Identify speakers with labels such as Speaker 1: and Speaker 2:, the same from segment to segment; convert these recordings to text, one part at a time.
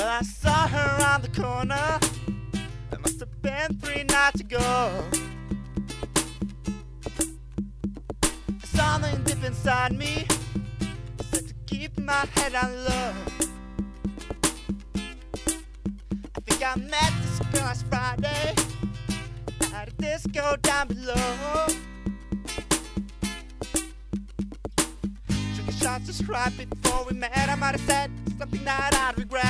Speaker 1: Well, I saw her around the corner. It must have been three nights ago. Something deep inside me said to keep my head on low. I think I met this girl last Friday at a disco down below. Drinking shots just right before we met. I might have said something that I'd regret.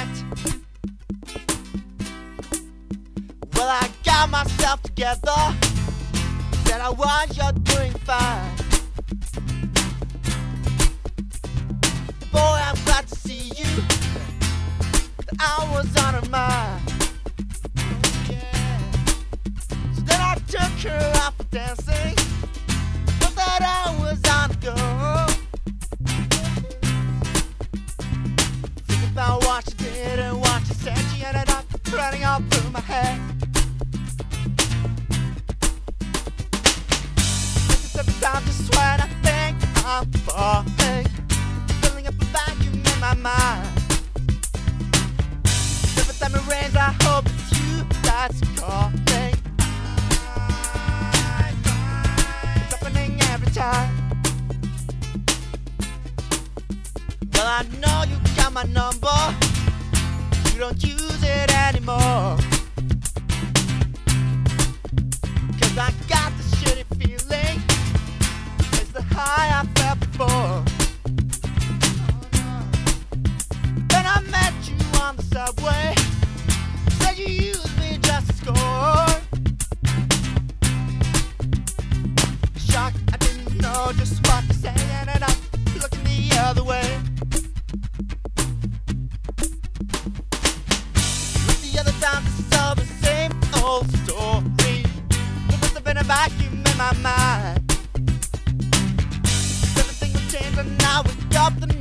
Speaker 1: Got myself together. Said I was, you're doing fine. Boy, I'm glad to see you. Was on her mind. Yeah. So then I took her out for dancing. But that I was on the go. Thinking about what she did and what she said. She ended up running all through my head. Time just when I think I'm falling. Filling up a vacuum in my mind. Every time it rains, I hope it's you that's calling. It's happening every time. Well, I know you got my number. You don't use it anymore. My mind. Everything would change, and I wake up the.